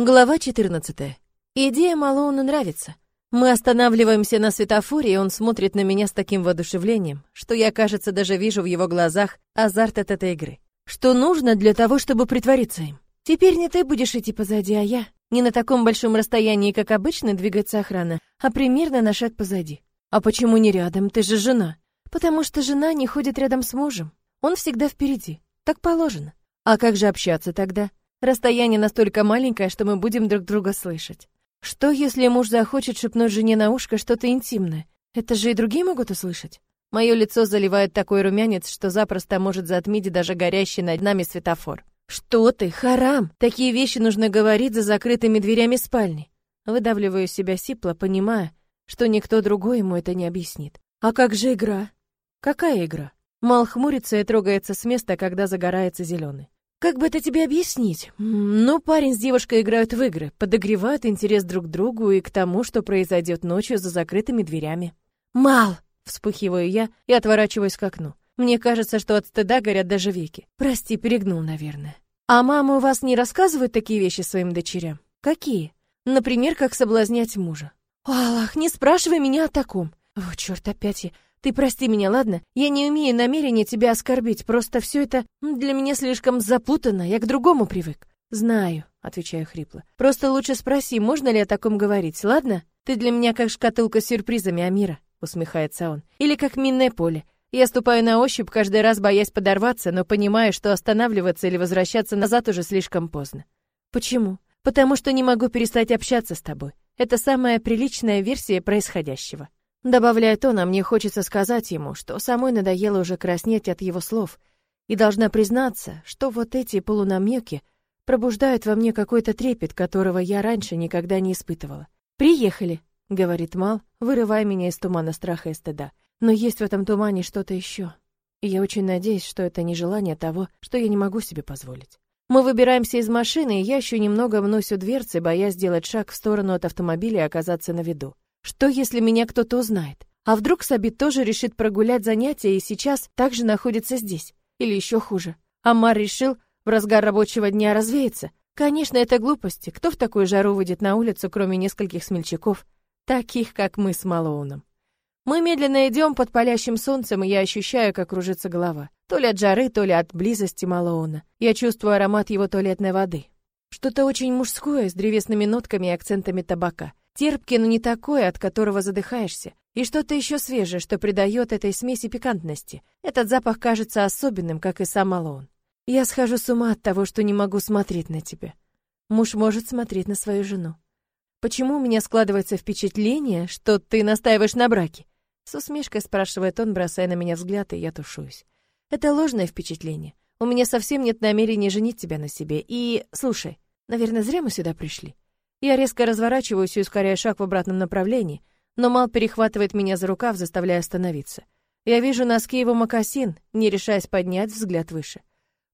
Глава 14. Идея Малоуна нравится. Мы останавливаемся на светофоре, и он смотрит на меня с таким воодушевлением, что я, кажется, даже вижу в его глазах азарт от этой игры. Что нужно для того, чтобы притвориться им? Теперь не ты будешь идти позади, а я. Не на таком большом расстоянии, как обычно, двигается охрана, а примерно на шаг позади. А почему не рядом? Ты же жена. Потому что жена не ходит рядом с мужем. Он всегда впереди. Так положено. А как же общаться тогда? Расстояние настолько маленькое, что мы будем друг друга слышать. Что, если муж захочет шепнуть жене на ушко что-то интимное? Это же и другие могут услышать. Мое лицо заливает такой румянец, что запросто может затмить даже горящий над нами светофор. Что ты, харам? Такие вещи нужно говорить за закрытыми дверями спальни. Выдавливаю себя сипло, понимая, что никто другой ему это не объяснит. А как же игра? Какая игра? Мал хмурится и трогается с места, когда загорается зеленый. Как бы это тебе объяснить? Ну, парень с девушкой играют в игры, подогревают интерес друг к другу и к тому, что произойдет ночью за закрытыми дверями. Мал! Вспыхиваю я и отворачиваюсь к окну. Мне кажется, что от стыда горят даже веки. Прости, перегнул, наверное. А мама у вас не рассказывает такие вещи своим дочерям? Какие? Например, как соблазнять мужа. Аллах, не спрашивай меня о таком. О, черт, опять я. Ты прости меня, ладно? Я не имею намерения тебя оскорбить, просто все это для меня слишком запутанно, я к другому привык. Знаю, отвечаю хрипло. Просто лучше спроси, можно ли о таком говорить, ладно? Ты для меня как шкатулка с сюрпризами, Амира, усмехается он. Или как минное поле. Я ступаю на ощупь, каждый раз боясь подорваться, но понимаю, что останавливаться или возвращаться назад уже слишком поздно. Почему? Потому что не могу перестать общаться с тобой. Это самая приличная версия происходящего. Добавляет он, а мне хочется сказать ему, что самой надоело уже краснеть от его слов, и должна признаться, что вот эти полунамеки пробуждают во мне какой-то трепет, которого я раньше никогда не испытывала. «Приехали», — говорит Мал, вырывая меня из тумана страха и стыда. «Но есть в этом тумане что-то еще, и я очень надеюсь, что это не желание того, что я не могу себе позволить». Мы выбираемся из машины, и я еще немного мнусь у дверцы, боясь сделать шаг в сторону от автомобиля и оказаться на виду. Что, если меня кто-то узнает? А вдруг Сабит тоже решит прогулять занятия и сейчас также находится здесь? Или еще хуже? Амар решил в разгар рабочего дня развеяться? Конечно, это глупости. Кто в такую жару выйдет на улицу, кроме нескольких смельчаков, таких, как мы с Малоуном? Мы медленно идем под палящим солнцем, и я ощущаю, как кружится голова. То ли от жары, то ли от близости Малоуна. Я чувствую аромат его туалетной воды. Что-то очень мужское, с древесными нотками и акцентами табака. Терпкий, но не такой, от которого задыхаешься. И что-то еще свежее, что придает этой смеси пикантности. Этот запах кажется особенным, как и сам Алон. Я схожу с ума от того, что не могу смотреть на тебя. Муж может смотреть на свою жену. Почему у меня складывается впечатление, что ты настаиваешь на браке? С усмешкой спрашивает он, бросая на меня взгляд, и я тушуюсь. Это ложное впечатление. У меня совсем нет намерения женить тебя на себе. И, слушай, наверное, зря мы сюда пришли. Я резко разворачиваюсь и ускоряю шаг в обратном направлении, но Мал перехватывает меня за рукав, заставляя остановиться. Я вижу носки его мокасин, не решаясь поднять взгляд выше.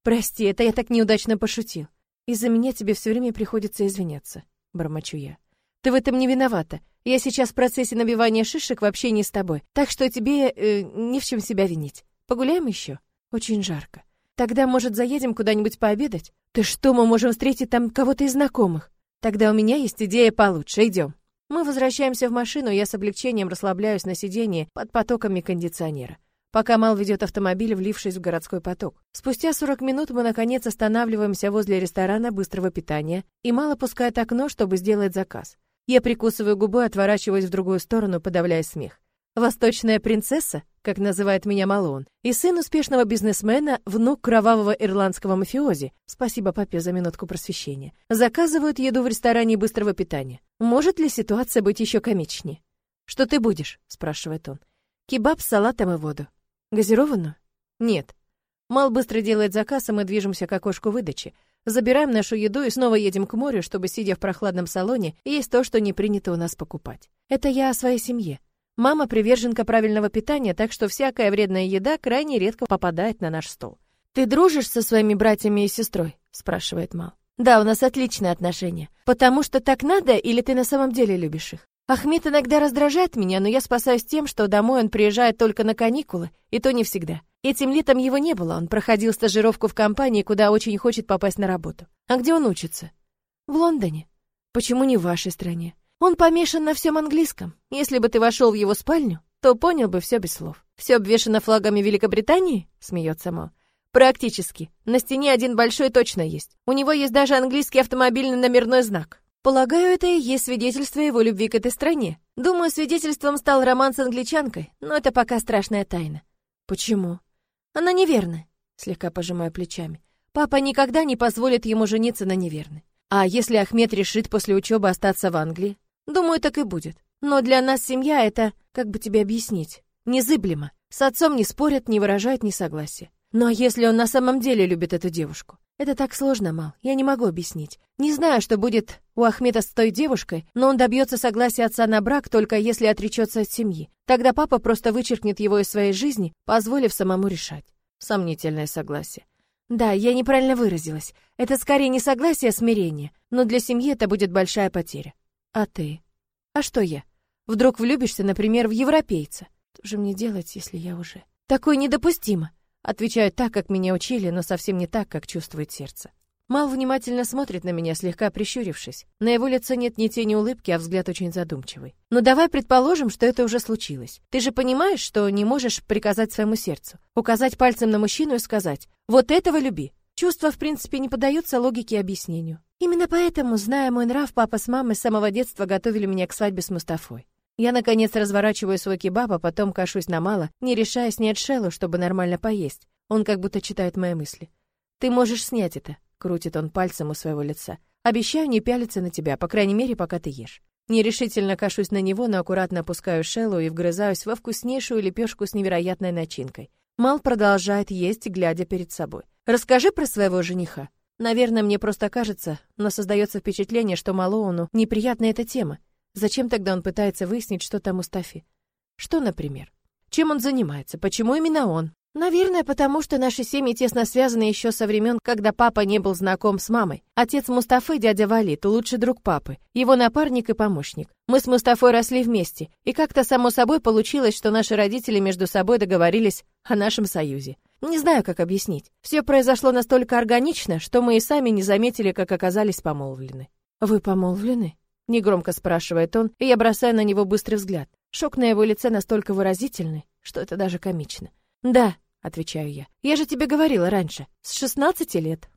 «Прости, это я так неудачно пошутил. Из-за меня тебе все время приходится извиняться», — бормочу я. «Ты в этом не виновата. Я сейчас в процессе набивания шишек вообще не с тобой, так что тебе э, не в чем себя винить. Погуляем еще? Очень жарко. Тогда, может, заедем куда-нибудь пообедать? Ты что, мы можем встретить там кого-то из знакомых?» Тогда у меня есть идея получше. Идем. Мы возвращаемся в машину, я с облегчением расслабляюсь на сиденье под потоками кондиционера. Пока Мал ведет автомобиль, влившись в городской поток. Спустя 40 минут мы наконец останавливаемся возле ресторана быстрого питания, и Мал опускает окно, чтобы сделать заказ. Я прикусываю губы, отворачиваюсь в другую сторону, подавляя смех. Восточная принцесса, как называет меня Малон, и сын успешного бизнесмена, внук кровавого ирландского мафиози, спасибо папе за минутку просвещения, заказывают еду в ресторане быстрого питания. Может ли ситуация быть еще комичнее? «Что ты будешь?» — спрашивает он. «Кебаб с салатом и воду». «Газированную?» «Нет». Мал быстро делает заказ, и мы движемся к окошку выдачи. Забираем нашу еду и снова едем к морю, чтобы, сидя в прохладном салоне, есть то, что не принято у нас покупать. Это я о своей семье. Мама приверженка правильного питания, так что всякая вредная еда крайне редко попадает на наш стол. Ты дружишь со своими братьями и сестрой? спрашивает Мал. Да, у нас отличные отношения. Потому что так надо или ты на самом деле любишь их? Ахмед иногда раздражает меня, но я спасаюсь тем, что домой он приезжает только на каникулы, и то не всегда. Этим летом его не было, он проходил стажировку в компании, куда очень хочет попасть на работу. А где он учится? В Лондоне. Почему не в вашей стране? Он помешан на всем английском. Если бы ты вошел в его спальню, то понял бы все без слов. Все обвешано флагами Великобритании? Смеется Мо. Практически. На стене один большой точно есть. У него есть даже английский автомобильный номерной знак. Полагаю, это и есть свидетельство его любви к этой стране. Думаю, свидетельством стал роман с англичанкой, но это пока страшная тайна. Почему? Она неверна, слегка пожимая плечами. Папа никогда не позволит ему жениться на неверной. А если Ахмед решит после учебы остаться в Англии? Думаю, так и будет. Но для нас семья — это, как бы тебе объяснить, незыблемо. С отцом не спорят, не выражают несогласия. А если он на самом деле любит эту девушку? Это так сложно, Мал, я не могу объяснить. Не знаю, что будет у Ахмеда с той девушкой, но он добьется согласия отца на брак только если отречется от семьи. Тогда папа просто вычеркнет его из своей жизни, позволив самому решать. Сомнительное согласие. Да, я неправильно выразилась. Это скорее не согласие, а смирение, но для семьи это будет большая потеря. А ты? А что я? Вдруг влюбишься, например, в европейца? Что же мне делать, если я уже... Такое недопустимо. Отвечаю так, как меня учили, но совсем не так, как чувствует сердце. Мал внимательно смотрит на меня, слегка прищурившись. На его лице нет ни тени улыбки, а взгляд очень задумчивый. «Ну давай предположим, что это уже случилось. Ты же понимаешь, что не можешь приказать своему сердцу, указать пальцем на мужчину и сказать «вот этого люби». Чувства, в принципе, не поддаются логике и объяснению. Именно поэтому, зная мой нрав, папа с мамой с самого детства готовили меня к свадьбе с Мустафой. Я, наконец, разворачиваю свой кебаб, а потом кашусь на мало, не решая снять шелу, чтобы нормально поесть. Он как будто читает мои мысли. «Ты можешь снять это», — крутит он пальцем у своего лица. «Обещаю не пялиться на тебя, по крайней мере, пока ты ешь». Нерешительно кашусь на него, но аккуратно опускаю шелу и вгрызаюсь во вкуснейшую лепешку с невероятной начинкой. Мал продолжает есть, глядя перед собой. «Расскажи про своего жениха». Наверное, мне просто кажется, но создается впечатление, что Малоуну неприятна эта тема. Зачем тогда он пытается выяснить, что там Мустафи? Что, например? Чем он занимается? Почему именно он? Наверное, потому что наши семьи тесно связаны еще со времен, когда папа не был знаком с мамой. Отец Мустафы, дядя Валид, лучший друг папы, его напарник и помощник. Мы с Мустафой росли вместе, и как-то само собой получилось, что наши родители между собой договорились о нашем союзе. Не знаю, как объяснить. Все произошло настолько органично, что мы и сами не заметили, как оказались помолвлены. Вы помолвлены? Негромко спрашивает он, и я бросаю на него быстрый взгляд. Шок на его лице настолько выразительный, что это даже комично. «Да», — отвечаю я, — «я же тебе говорила раньше, с 16 лет».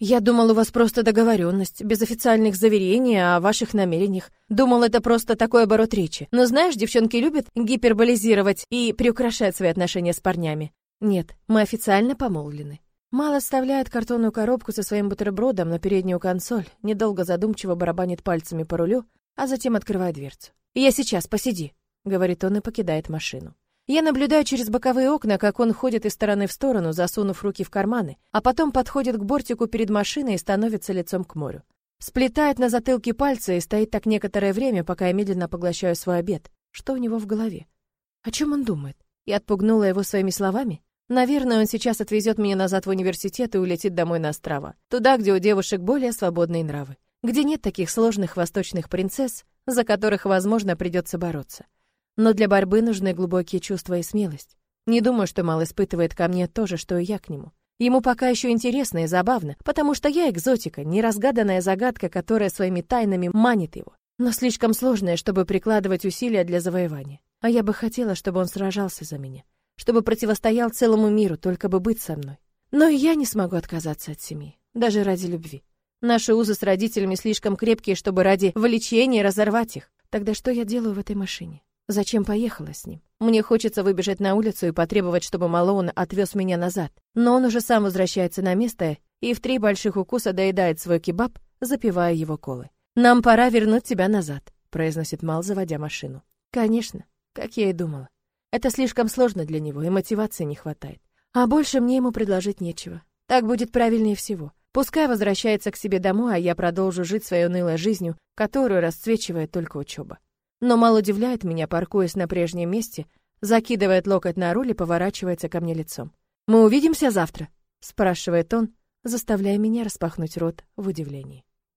«Я думал, у вас просто договоренность, без официальных заверений о ваших намерениях. Думал, это просто такой оборот речи. Но знаешь, девчонки любят гиперболизировать и приукрашать свои отношения с парнями. Нет, мы официально помолвлены. Мало оставляет картонную коробку со своим бутербродом на переднюю консоль, недолго задумчиво барабанит пальцами по рулю, а затем открывает дверцу. «Я сейчас, посиди», — говорит он и покидает машину. Я наблюдаю через боковые окна, как он ходит из стороны в сторону, засунув руки в карманы, а потом подходит к бортику перед машиной и становится лицом к морю. Сплетает на затылке пальцы и стоит так некоторое время, пока я медленно поглощаю свой обед. Что у него в голове? О чем он думает? Я отпугнула его своими словами? Наверное, он сейчас отвезет меня назад в университет и улетит домой на острова. Туда, где у девушек более свободные нравы. Где нет таких сложных восточных принцесс, за которых, возможно, придется бороться. Но для борьбы нужны глубокие чувства и смелость. Не думаю, что Мал испытывает ко мне то же, что и я к нему. Ему пока еще интересно и забавно, потому что я экзотика, неразгаданная загадка, которая своими тайнами манит его. Но слишком сложная, чтобы прикладывать усилия для завоевания. А я бы хотела, чтобы он сражался за меня чтобы противостоял целому миру, только бы быть со мной. Но и я не смогу отказаться от семьи, даже ради любви. Наши узы с родителями слишком крепкие, чтобы ради влечения разорвать их. Тогда что я делаю в этой машине? Зачем поехала с ним? Мне хочется выбежать на улицу и потребовать, чтобы Малоун отвез меня назад. Но он уже сам возвращается на место и в три больших укуса доедает свой кебаб, запивая его колы. «Нам пора вернуть тебя назад», — произносит Мал, заводя машину. «Конечно, как я и думала. Это слишком сложно для него, и мотивации не хватает. А больше мне ему предложить нечего. Так будет правильнее всего. Пускай возвращается к себе домой, а я продолжу жить своей унылой жизнью, которую расцвечивает только учеба. Но мало удивляет меня, паркуясь на прежнем месте, закидывает локоть на руль и поворачивается ко мне лицом. «Мы увидимся завтра?» — спрашивает он, заставляя меня распахнуть рот в удивлении.